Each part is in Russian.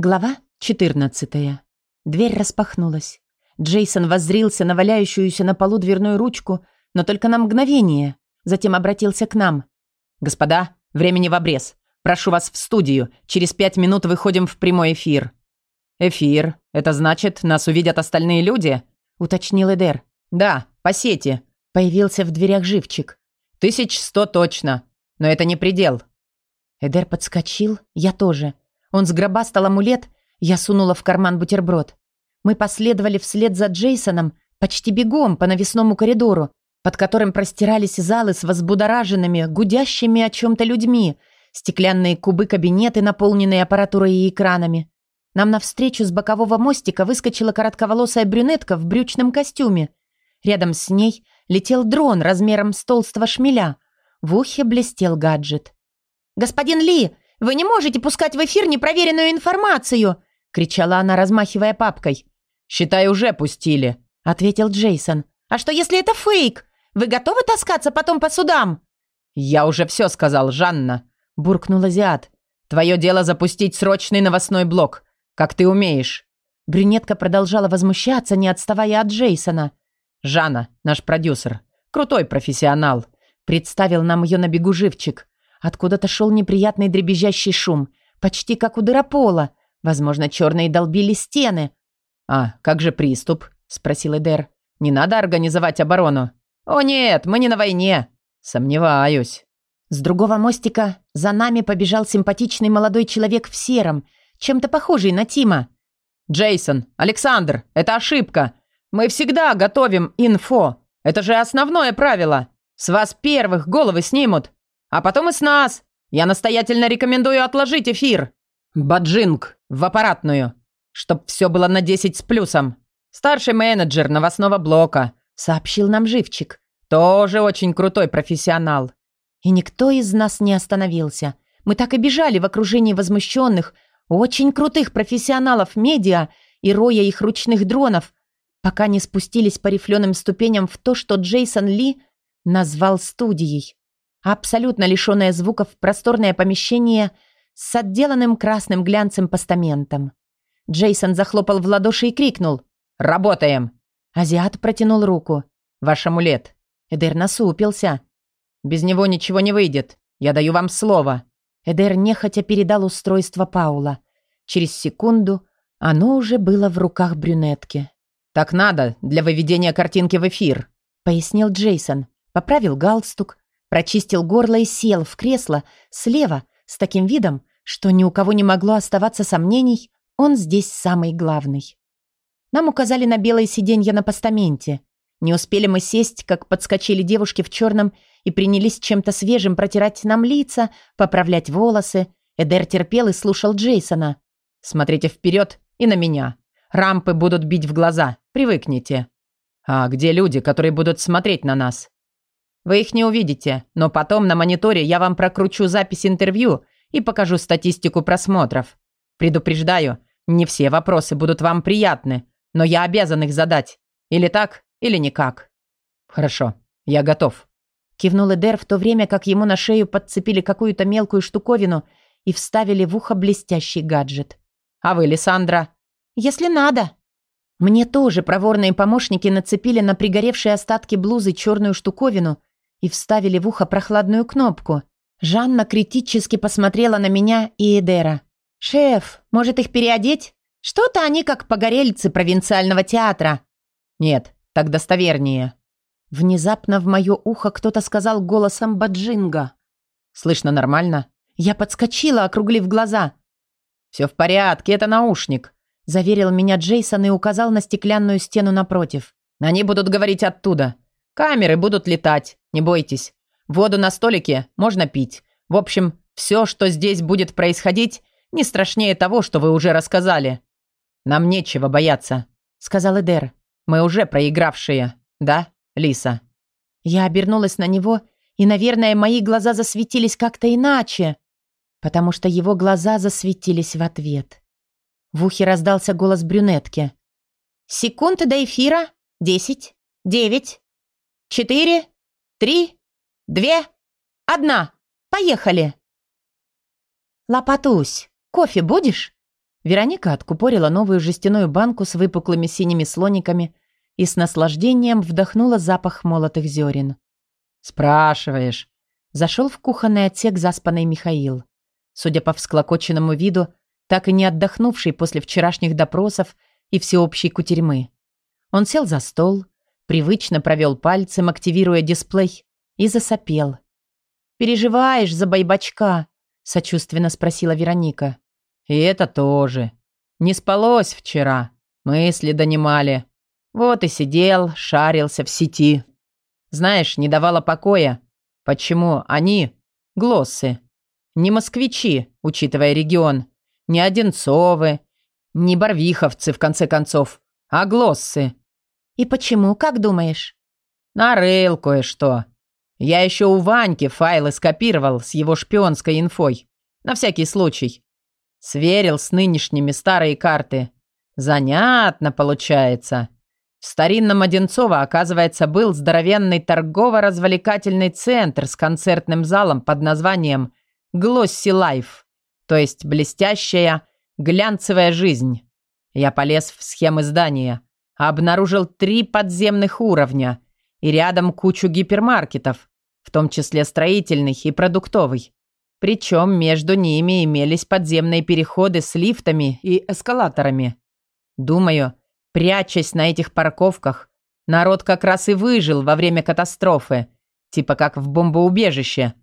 Глава 14. Дверь распахнулась. Джейсон воззрился на валяющуюся на полу дверную ручку, но только на мгновение. Затем обратился к нам. «Господа, времени в обрез. Прошу вас в студию. Через пять минут выходим в прямой эфир». «Эфир? Это значит, нас увидят остальные люди?» — уточнил Эдер. «Да, по сети». Появился в дверях живчик. «Тысяч сто точно. Но это не предел». Эдер подскочил, я тоже. Он сгробастал амулет, я сунула в карман бутерброд. Мы последовали вслед за Джейсоном почти бегом по навесному коридору, под которым простирались залы с возбудораженными, гудящими о чем-то людьми, стеклянные кубы кабинеты, наполненные аппаратурой и экранами. Нам навстречу с бокового мостика выскочила коротковолосая брюнетка в брючном костюме. Рядом с ней летел дрон размером с толстого шмеля. В ухе блестел гаджет. «Господин Ли, вы не можете пускать в эфир непроверенную информацию!» — кричала она, размахивая папкой. «Считай, уже пустили», — ответил Джейсон. «А что, если это фейк? Вы готовы таскаться потом по судам?» «Я уже все сказал, Жанна», — буркнул азиат. «Твое дело запустить срочный новостной блок, как ты умеешь». Брюнетка продолжала возмущаться, не отставая от Джейсона. «Жанна, наш продюсер, крутой профессионал», — представил нам ее на бегу живчик. Откуда-то шел неприятный дребезжащий шум, почти как у дыропола. Возможно, черные долбили стены. «А, как же приступ?» – спросил Эдер. «Не надо организовать оборону?» «О нет, мы не на войне!» «Сомневаюсь». С другого мостика за нами побежал симпатичный молодой человек в сером, чем-то похожий на Тима. «Джейсон, Александр, это ошибка. Мы всегда готовим инфо. Это же основное правило. С вас первых головы снимут. А потом и с нас. Я настоятельно рекомендую отложить эфир. Баджинг в аппаратную. Чтоб все было на 10 с плюсом. Старший менеджер новостного блока, сообщил нам Живчик. Тоже очень крутой профессионал. И никто из нас не остановился. Мы так и бежали в окружении возмущенных, очень крутых профессионалов медиа и роя их ручных дронов, пока не спустились по рифленым ступеням в то, что Джейсон Ли назвал студией. Абсолютно лишенное звуков просторное помещение с отделанным красным глянцем постаментом. Джейсон захлопал в ладоши и крикнул «Работаем!». Азиат протянул руку. «Ваш амулет». Эдер насупился. «Без него ничего не выйдет. Я даю вам слово». Эдер нехотя передал устройство Паула. Через секунду оно уже было в руках брюнетки. «Так надо, для выведения картинки в эфир», — пояснил Джейсон. Поправил галстук, Прочистил горло и сел в кресло слева с таким видом, что ни у кого не могло оставаться сомнений, он здесь самый главный. Нам указали на белое сиденье на постаменте. Не успели мы сесть, как подскочили девушки в черном и принялись чем-то свежим протирать нам лица, поправлять волосы. Эдер терпел и слушал Джейсона. «Смотрите вперед и на меня. Рампы будут бить в глаза. Привыкните». «А где люди, которые будут смотреть на нас?» Вы их не увидите, но потом на мониторе я вам прокручу запись интервью и покажу статистику просмотров. Предупреждаю, не все вопросы будут вам приятны, но я обязан их задать. Или так, или никак. Хорошо, я готов. Кивнул Эдер в то время, как ему на шею подцепили какую-то мелкую штуковину и вставили в ухо блестящий гаджет. А вы, Лиссандра? Если надо. Мне тоже проворные помощники нацепили на пригоревшие остатки блузы черную штуковину – и вставили в ухо прохладную кнопку. Жанна критически посмотрела на меня и Эдера. «Шеф, может их переодеть? Что-то они как погорельцы провинциального театра». «Нет, так достовернее». Внезапно в мое ухо кто-то сказал голосом Баджинга. «Слышно нормально?» Я подскочила, округлив глаза. «Все в порядке, это наушник», — заверил меня Джейсон и указал на стеклянную стену напротив. «Они будут говорить оттуда. Камеры будут летать, не бойтесь. Воду на столике можно пить. В общем, все, что здесь будет происходить, не страшнее того, что вы уже рассказали. Нам нечего бояться, сказал Эдер. Мы уже проигравшие, да, Лиса? Я обернулась на него, и, наверное, мои глаза засветились как-то иначе, потому что его глаза засветились в ответ. В ухе раздался голос брюнетки. «Секунды до эфира. Десять. Девять. Четыре, три, две, одна. Поехали!» «Лопатусь, кофе будешь?» Вероника откупорила новую жестяную банку с выпуклыми синими слониками и с наслаждением вдохнула запах молотых зерен. «Спрашиваешь?» Зашел в кухонный отсек заспанный Михаил. Судя по всклокоченному виду, так и не отдохнувший после вчерашних допросов и всеобщей кутерьмы. Он сел за стол, привычно провел пальцем, активируя дисплей, и засопел. «Переживаешь за байбачка?» – сочувственно спросила Вероника. «И это тоже. Не спалось вчера. Мысли донимали. Вот и сидел, шарился в сети. Знаешь, не давала покоя. Почему они, глоссы, не москвичи, учитывая регион, не Одинцовы, не Барвиховцы, в конце концов, а глоссы. «И почему, как думаешь?» «Нарыл кое-что. Я еще у Ваньки файлы скопировал с его шпионской инфой. На всякий случай. Сверил с нынешними старые карты. Занятно получается. В старинном Одинцово, оказывается, был здоровенный торгово-развлекательный центр с концертным залом под названием «Glossy Life», то есть блестящая, глянцевая жизнь. Я полез в схемы здания, обнаружил три подземных уровня и рядом кучу гипермаркетов, в том числе строительных и продуктовый. Причем между ними имелись подземные переходы с лифтами и эскалаторами. Думаю, прячась на этих парковках, народ как раз и выжил во время катастрофы, типа как в бомбоубежище.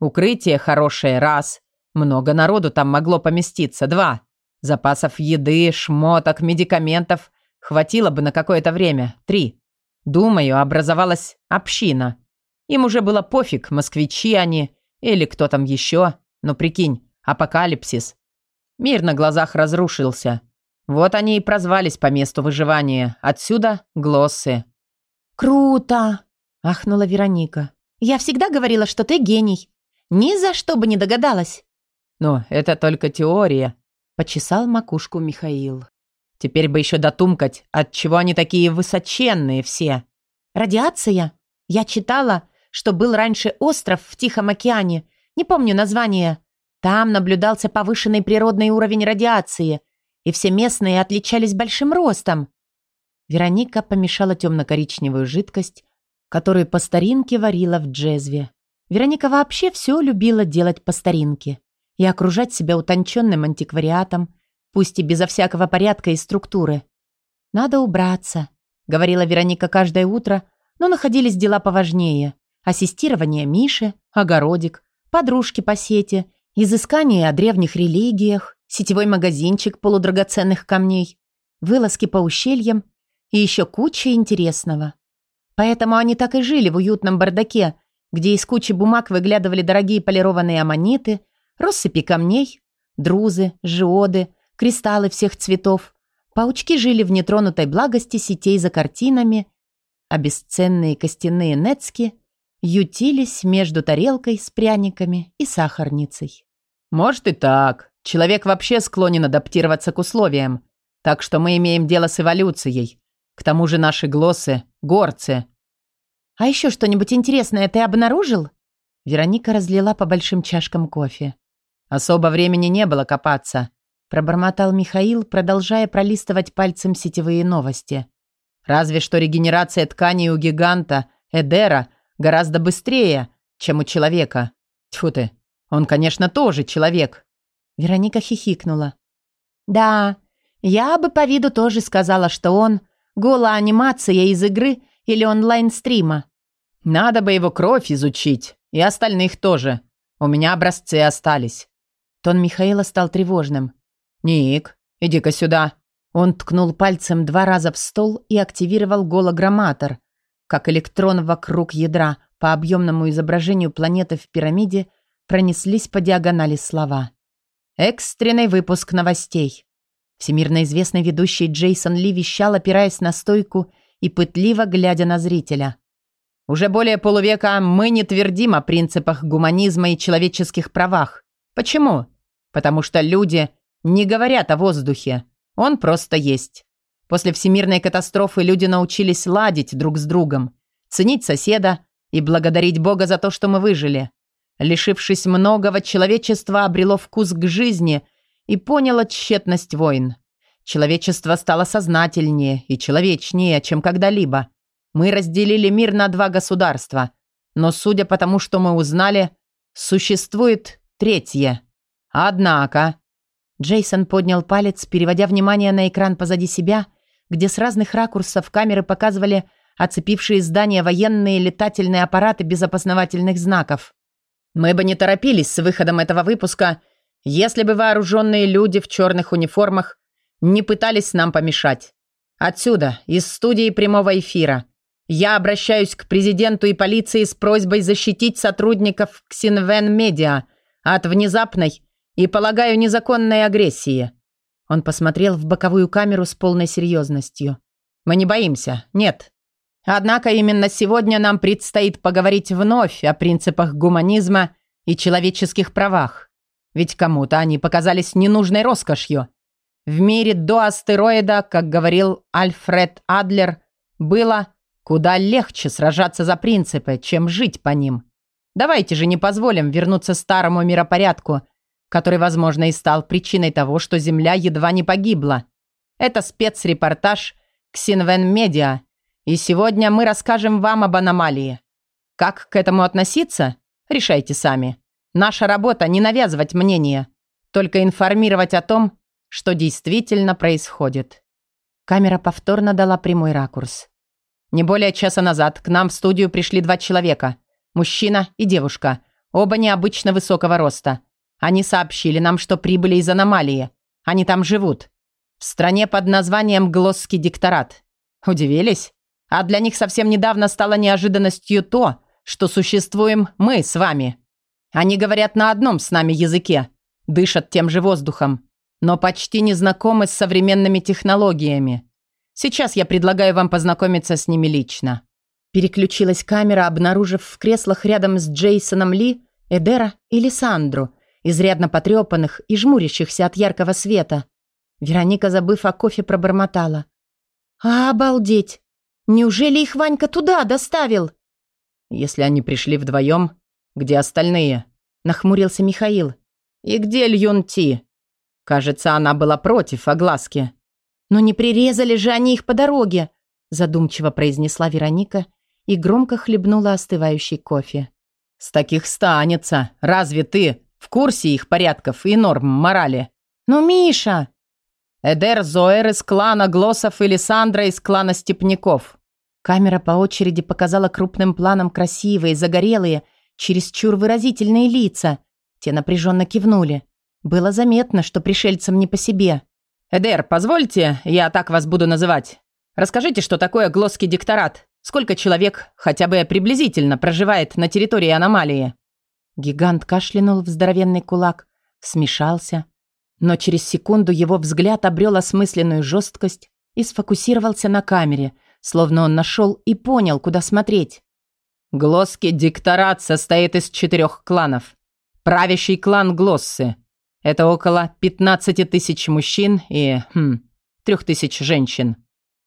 Укрытие хорошее – раз. Много народу там могло поместиться – два. Запасов еды, шмоток, медикаментов хватило бы на какое-то время – три. Думаю, образовалась община. Им уже было пофиг, москвичи они или кто там еще. Но прикинь, апокалипсис. Мир на глазах разрушился. Вот они и прозвались по месту выживания. Отсюда глоссы. «Круто!» – ахнула Вероника. «Я всегда говорила, что ты гений. Ни за что бы не догадалась». «Ну, это только теория», – почесал макушку Михаил. «Теперь бы еще дотумкать, отчего они такие высоченные все». «Радиация? Я читала, что был раньше остров в Тихом океане. Не помню название. Там наблюдался повышенный природный уровень радиации – и все местные отличались большим ростом. Вероника помешала темно-коричневую жидкость, которую по старинке варила в джезве. Вероника вообще все любила делать по старинке и окружать себя утонченным антиквариатом, пусть и безо всякого порядка и структуры. «Надо убраться», — говорила Вероника каждое утро, но находились дела поважнее. Ассистирование Миши, огородик, подружки по сети, изыскание о древних религиях, сетевой магазинчик полудрагоценных камней, вылазки по ущельям и еще куча интересного. Поэтому они так и жили в уютном бардаке, где из кучи бумаг выглядывали дорогие полированные аммониты, россыпи камней, друзы, жиоды, кристаллы всех цветов. Паучки жили в нетронутой благости сетей за картинами, а бесценные костяные нецки ютились между тарелкой с пряниками и сахарницей. «Может и так», Человек вообще склонен адаптироваться к условиям. Так что мы имеем дело с эволюцией. К тому же наши глоссы – горцы. «А еще что-нибудь интересное ты обнаружил?» Вероника разлила по большим чашкам кофе. «Особо времени не было копаться», – пробормотал Михаил, продолжая пролистывать пальцем сетевые новости. «Разве что регенерация тканей у гиганта, Эдера, гораздо быстрее, чем у человека. Тьфу ты, он, конечно, тоже человек, Вероника хихикнула. «Да, я бы по виду тоже сказала, что он голая анимация из игры или онлайн-стрима. Надо бы его кровь изучить, и остальных тоже. У меня образцы остались». Тон Михаила стал тревожным. «Ник, иди-ка сюда». Он ткнул пальцем два раза в стол и активировал голограмматор, как электрон вокруг ядра по объемному изображению планеты в пирамиде пронеслись по диагонали слова. Экстренный выпуск новостей. Всемирно известный ведущий Джейсон Ли вещал, опираясь на стойку и пытливо глядя на зрителя. Уже более полувека мы не твердим о принципах гуманизма и человеческих правах. Почему? Потому что люди не говорят о воздухе. Он просто есть. После всемирной катастрофы люди научились ладить друг с другом, ценить соседа и благодарить Бога за то, что мы выжили. Лишившись многого, человечество обрело вкус к жизни и поняла тщетность войн. Человечество стало сознательнее и человечнее, чем когда-либо. Мы разделили мир на два государства. Но судя по тому, что мы узнали, существует третье. Однако... Джейсон поднял палец, переводя внимание на экран позади себя, где с разных ракурсов камеры показывали оцепившие здания военные летательные аппараты без опознавательных знаков. Мы бы не торопились с выходом этого выпуска, если бы вооруженные люди в черных униформах не пытались нам помешать. Отсюда, из студии прямого эфира, я обращаюсь к президенту и полиции с просьбой защитить сотрудников Ксинвен Медиа от внезапной и, полагаю, незаконной агрессии. Он посмотрел в боковую камеру с полной серьезностью. Мы не боимся, нет. Однако именно сегодня нам предстоит поговорить вновь о принципах гуманизма и человеческих правах. Ведь кому-то они показались ненужной роскошью. В мире до астероида, как говорил Альфред Адлер, было Куда легче сражаться за принципы, чем жить по ним. Давайте же не позволим вернуться старому миропорядку, который, возможно, и стал причиной того, что Земля едва не погибла. Это спецрепортаж Ксинвен Медиа, и сегодня мы расскажем вам об аномалии. Как к этому относиться? Решайте сами. Наша работа не навязывать мнение, только информировать о том, что действительно происходит. Камера повторно дала прямой ракурс. Не более часа назад к нам в студию пришли два человека. Мужчина и девушка. Оба необычно высокого роста. Они сообщили нам, что прибыли из аномалии. Они там живут. В стране под названием Глосский дикторат. Удивились? А для них совсем недавно стало неожиданностью то, что существуем мы с вами. Они говорят на одном с нами языке, дышат тем же воздухом, но почти не знакомы с современными технологиями. Сейчас я предлагаю вам познакомиться с ними лично». Переключилась камера, обнаружив в креслах рядом с Джейсоном Ли, Эдера и Лиссандру, изрядно потрепанных и жмурящихся от яркого света. Вероника, забыв о кофе, пробормотала. «А, обалдеть! Неужели их Ванька туда доставил?» «Если они пришли вдвоем, где остальные?» Нахмурился Михаил. «И где Льюн Ти?» Кажется, она была против огласки. «Но не прирезали же они их по дороге», задумчиво произнесла Вероника и громко хлебнула остывающий кофе. «С таких станется. Разве ты в курсе их порядков и норм морали?» «Ну, Миша!» «Эдер Зоэр из клана Глоссов или Сандра из клана Степняков». Камера по очереди показала крупным планом красивые, загорелые, чересчур выразительные лица. Те напряженно кивнули. Было заметно, что пришельцам не по себе. «Эдер, позвольте, я так вас буду называть. Расскажите, что такое глосский дикторат? Сколько человек, хотя бы приблизительно, проживает на территории аномалии?» Гигант кашлянул в здоровенный кулак, смешался, но через секунду его взгляд обрел осмысленную жесткость и сфокусировался на камере, словно он нашел и понял, куда смотреть. Глосский дикторат состоит из четырех кланов. Правящий клан Глоссы, это около 15 тысяч мужчин и, хм, 3 тысяч женщин.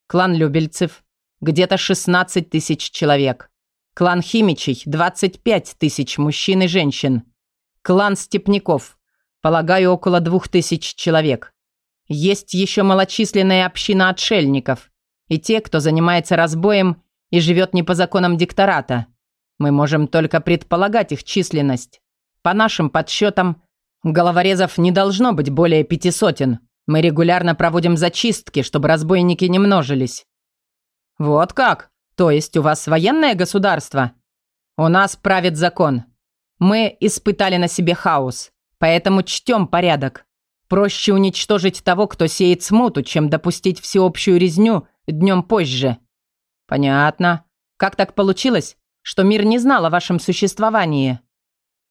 Клан Любельцев – где-то 16 тысяч человек. Клан Химичей – 25 тысяч мужчин и женщин. Клан Степняков – полагаю, около 2 тысяч человек. Есть еще малочисленная община отшельников и те, кто занимается разбоем и живет не по законам диктората. Мы можем только предполагать их численность. По нашим подсчетам – Головорезов не должно быть более пяти сотен. Мы регулярно проводим зачистки, чтобы разбойники не множились». «Вот как? То есть у вас военное государство?» «У нас правит закон. Мы испытали на себе хаос, поэтому чтем порядок. Проще уничтожить того, кто сеет смуту, чем допустить всеобщую резню днем позже». «Понятно. Как так получилось, что мир не знал о вашем существовании?»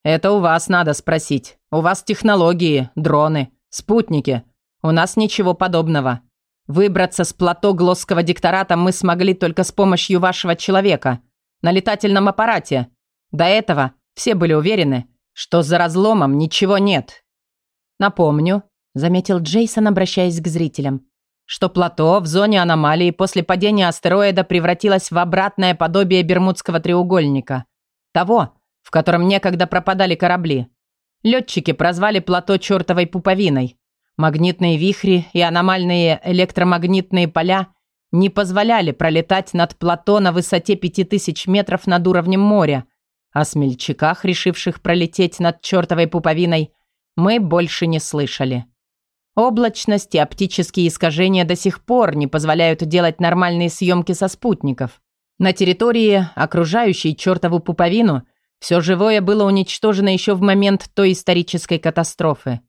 «Это у вас надо спросить. У вас технологии, дроны, спутники. У нас ничего подобного. Выбраться с плато Глосского диктората мы смогли только с помощью вашего человека. На летательном аппарате. До этого все были уверены, что за разломом ничего нет. Напомню, заметил Джейсон, обращаясь к зрителям, что плато в зоне аномалии после падения астероида превратилось в обратное подобие Бермудского треугольника. Того, в котором некогда пропадали корабли. Летчики прозвали плато чертовой пуповиной. Магнитные вихри и аномальные электромагнитные поля не позволяли пролетать над плато на высоте 5000 метров над уровнем моря. О смельчаках, решивших пролететь над чертовой пуповиной, мы больше не слышали. Облачность и оптические искажения до сих пор не позволяют делать нормальные съемки со спутников. На территории, окружающей чертову пуповину, все живое было уничтожено еще в момент той исторической катастрофы.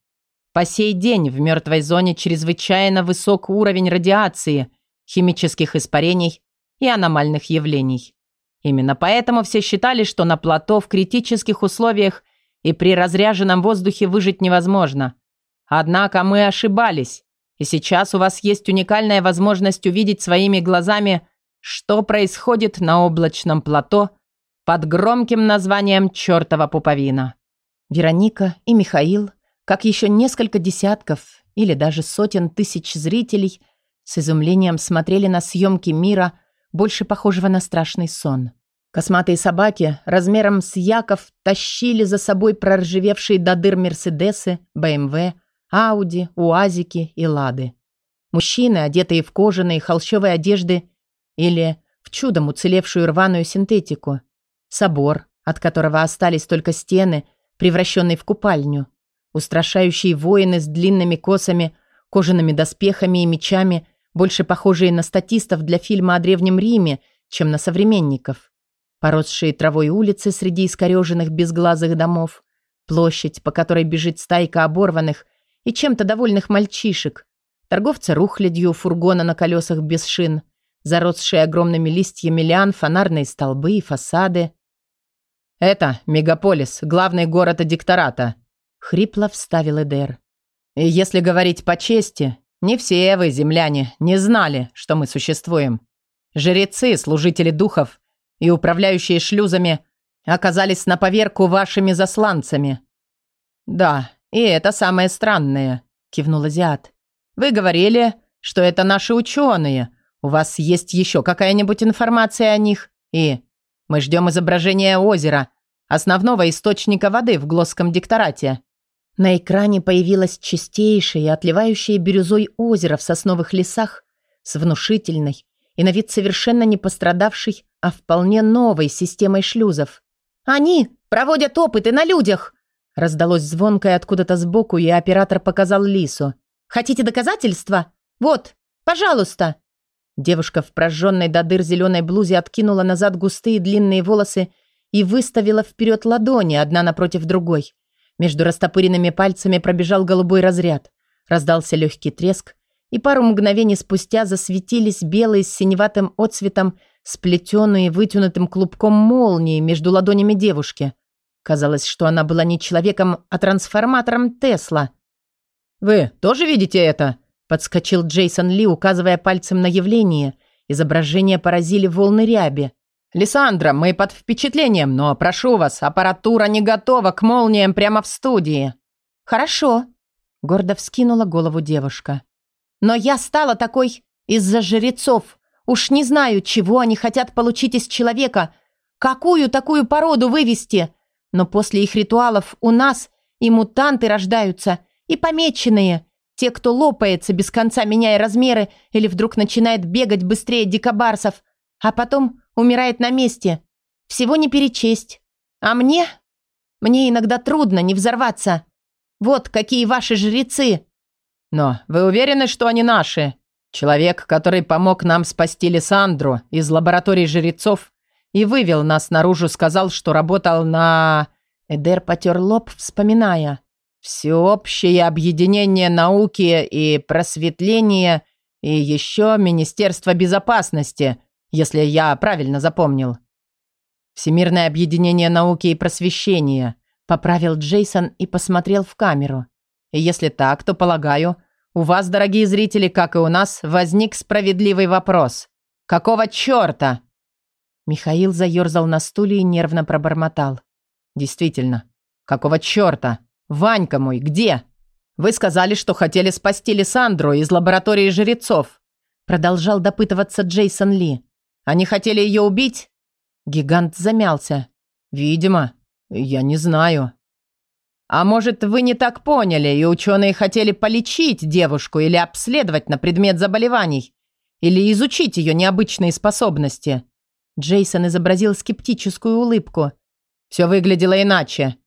По сей день в мертвой зоне чрезвычайно высок уровень радиации, химических испарений и аномальных явлений. Именно поэтому все считали, что на плато в критических условиях и при разряженном воздухе выжить невозможно – Однако мы ошибались, и сейчас у вас есть уникальная возможность увидеть своими глазами, что происходит на облачном плато под громким названием «Чёртова пуповина». Вероника и Михаил, как еще несколько десятков или даже сотен тысяч зрителей, с изумлением смотрели на съемки мира, больше похожего на страшный сон. Косматые собаки размером с Яков тащили за собой проржевевшие до дыр Мерседесы, БМВ, Ауди, Уазики и Лады. Мужчины, одетые в кожаные холщовые одежды или в чудом уцелевшую рваную синтетику. Собор, от которого остались только стены, превращенный в купальню. Устрашающие воины с длинными косами, кожаными доспехами и мечами, больше похожие на статистов для фильма о Древнем Риме, чем на современников. Поросшие травой улицы среди искореженных безглазых домов. Площадь, по которой бежит стайка оборванных, и чем-то довольных мальчишек, торговца рухлядью фургона на колесах без шин, заросшие огромными листьями лиан фонарные столбы и фасады. «Это мегаполис, главный город Адиктората», — хрипло вставил Эдер. «И если говорить по чести, не все вы, земляне, не знали, что мы существуем. Жрецы, служители духов и управляющие шлюзами оказались на поверку вашими засланцами. Да, «И это самое странное», – кивнул Азиат. «Вы говорили, что это наши ученые. У вас есть еще какая-нибудь информация о них? И мы ждем изображения озера, основного источника воды в Глосском дикторате». На экране появилось чистейшее, отливающее бирюзой озеро в сосновых лесах с внушительной и на вид совершенно не пострадавшей, а вполне новой системой шлюзов. «Они проводят опыты на людях!» Раздалось звонкое откуда-то сбоку, и оператор показал Лису. «Хотите доказательства? Вот, пожалуйста!» Девушка в прожженной до дыр зеленой блузе откинула назад густые длинные волосы и выставила вперед ладони, одна напротив другой. Между растопыренными пальцами пробежал голубой разряд. Раздался легкий треск, и пару мгновений спустя засветились белые с синеватым отцветом сплетенные вытянутым клубком молнии между ладонями девушки. Казалось, что она была не человеком, а трансформатором Тесла. «Вы тоже видите это?» – подскочил Джейсон Ли, указывая пальцем на явление. Изображение поразили волны ряби. «Лиссандра, мы под впечатлением, но прошу вас, аппаратура не готова к молниям прямо в студии». «Хорошо», – гордо вскинула голову девушка. «Но я стала такой из-за жрецов. Уж не знаю, чего они хотят получить из человека. Какую такую породу вывести? Но после их ритуалов у нас и мутанты рождаются, и помеченные. Те, кто лопается, без конца меняя размеры, или вдруг начинает бегать быстрее дикобарсов, а потом умирает на месте. Всего не перечесть. А мне? Мне иногда трудно не взорваться. Вот какие ваши жрецы. Но вы уверены, что они наши? Человек, который помог нам спасти Лиссандру из лаборатории жрецов, и вывел нас наружу, сказал, что работал на...» Эдер потер лоб, вспоминая. «Всеобщее объединение науки и просветления и еще Министерство безопасности, если я правильно запомнил». «Всемирное объединение науки и просвещения», поправил Джейсон и посмотрел в камеру. «И если так, то, полагаю, у вас, дорогие зрители, как и у нас, возник справедливый вопрос. Какого черта Михаил заерзал на стуле и нервно пробормотал. «Действительно. Какого черта? Ванька мой, где? Вы сказали, что хотели спасти Лиссандру из лаборатории жрецов». Продолжал допытываться Джейсон Ли. «Они хотели ее убить?» Гигант замялся. «Видимо. Я не знаю». А может, вы не так поняли, и ученые хотели полечить девушку или обследовать на предмет заболеваний, или изучить ее необычные способности?» Джейсон изобразил скептическую улыбку. «Все выглядело иначе.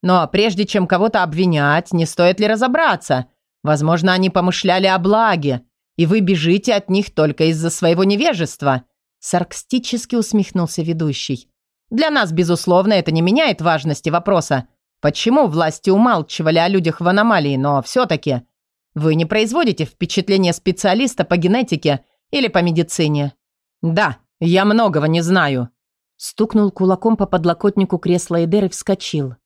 Но прежде чем кого-то обвинять, не стоит ли разобраться? Возможно, они помышляли о благе, и вы бежите от них только из-за своего невежества», саркастически усмехнулся ведущий. «Для нас, безусловно, это не меняет важности вопроса, почему власти умалчивали о людях в аномалии, но все-таки вы не производите впечатление специалиста по генетике или по медицине». «Да, я многого не знаю», стукнул кулаком по подлокотнику кресла Эдер и вскочил.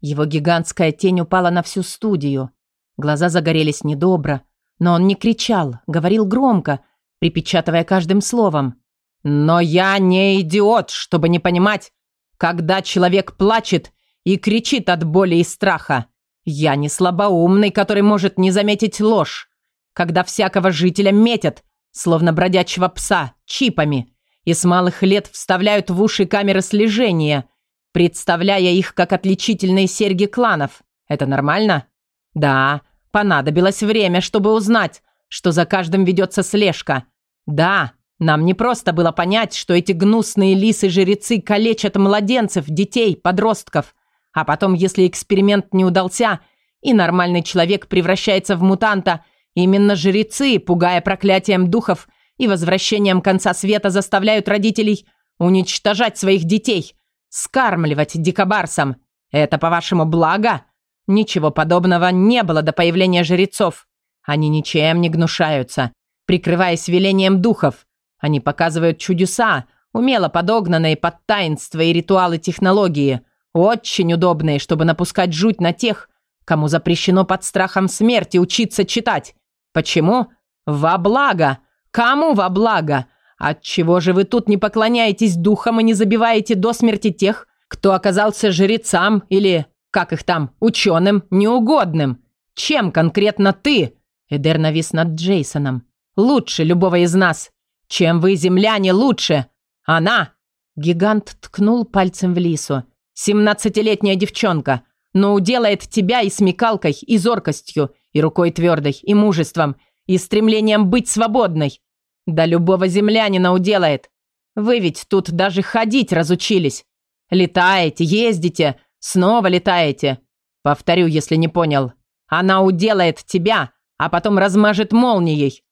Его гигантская тень упала на всю студию. Глаза загорелись недобро, но он не кричал, говорил громко, припечатывая каждым словом. «Но я не идиот, чтобы не понимать, когда человек плачет и кричит от боли и страха. Я не слабоумный, который может не заметить ложь. Когда всякого жителя метят, словно бродячего пса, чипами, и с малых лет вставляют в уши камеры слежения, представляя их как отличительные серьги кланов. Это нормально? Да, понадобилось время, чтобы узнать, что за каждым ведется слежка. Да, нам не просто было понять, что эти гнусные лисы-жрецы калечат младенцев, детей, подростков. А потом, если эксперимент не удался, и нормальный человек превращается в мутанта, именно жрецы, пугая проклятием духов и возвращением конца света, заставляют родителей уничтожать своих детей, скармливать дикобарсам. Это, по-вашему, благо? Ничего подобного не было до появления жрецов. Они ничем не гнушаются, прикрываясь велением духов. Они показывают чудеса, умело подогнанные под таинства и ритуалы технологии, очень удобные, чтобы напускать жуть на тех, кому запрещено под страхом смерти учиться читать. Почему? Во благо. Кому во благо? Отчего же вы тут не поклоняетесь духам и не забиваете до смерти тех, кто оказался жрецам или как их там, ученым, неугодным. Чем конкретно ты?» Эдер навис над Джейсоном. «Лучше любого из нас. Чем вы, земляне, лучше? Она!» Гигант ткнул пальцем в лису. «Семнадцатилетняя девчонка, но уделает тебя и смекалкой, и зоркостью, и рукой твердой, и мужеством, и стремлением быть свободной. Да любого землянина уделает. Вы ведь тут даже ходить разучились. Летаете, ездите, Снова летаете. Повторю, если не понял. Она уделает тебя, а потом размажет молнией.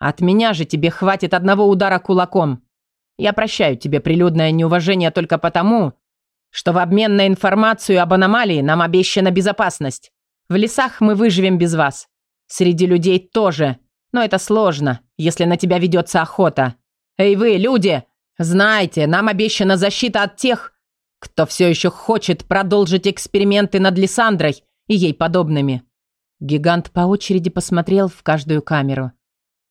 От меня же тебе хватит одного удара кулаком. Я прощаю тебе прилюдное неуважение только потому, что в обмен на информацию об аномалии нам обещана безопасность. В лесах мы выживем без вас. Среди людей тоже. Но это сложно, если на тебя ведется охота. Эй вы, люди! Знайте, нам обещана защита от тех, кто все еще хочет продолжить эксперименты над Лиссандрой и ей подобными? Гигант по очереди посмотрел в каждую камеру.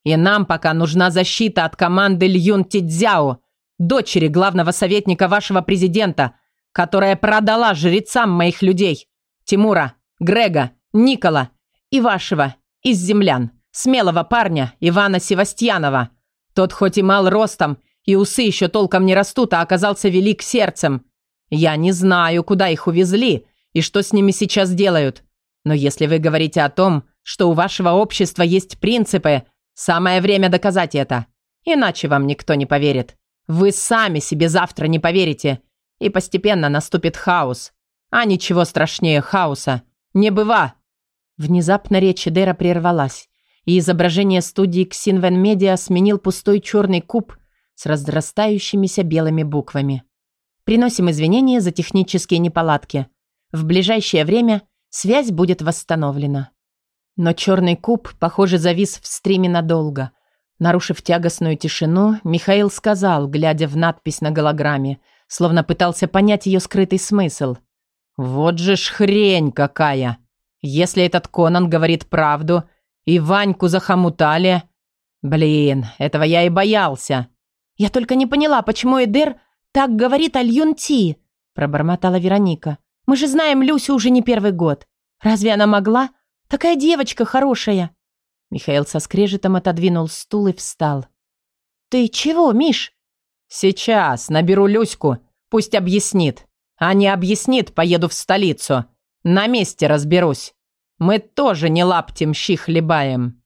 И нам пока нужна защита от команды Льюн Тидзяо, дочери главного советника вашего президента, которая продала жрецам моих людей. Тимура, Грега, Никола и вашего, из землян, смелого парня Ивана Севастьянова. Тот хоть и мал ростом, и усы еще толком не растут, а оказался велик сердцем. Я не знаю, куда их увезли и что с ними сейчас делают. Но если вы говорите о том, что у вашего общества есть принципы, самое время доказать это. Иначе вам никто не поверит. Вы сами себе завтра не поверите. И постепенно наступит хаос. А ничего страшнее хаоса. Не быва. Внезапно речь Эдера прервалась, и изображение студии Ксинвен Медиа сменил пустой черный куб с разрастающимися белыми буквами. Приносим извинения за технические неполадки. В ближайшее время связь будет восстановлена. Но черный куб, похоже, завис в стриме надолго. Нарушив тягостную тишину, Михаил сказал, глядя в надпись на голограмме, словно пытался понять ее скрытый смысл. «Вот же ж хрень какая! Если этот Конан говорит правду, и Ваньку захомутали...» «Блин, этого я и боялся!» «Я только не поняла, почему Эдер «Так говорит Альюн Ти», – пробормотала Вероника. «Мы же знаем Люсю уже не первый год. Разве она могла? Такая девочка хорошая». Михаил со скрежетом отодвинул стул и встал. «Ты чего, Миш?» «Сейчас наберу Люську, пусть объяснит. А не объяснит, поеду в столицу. На месте разберусь. Мы тоже не лаптем щи хлебаем».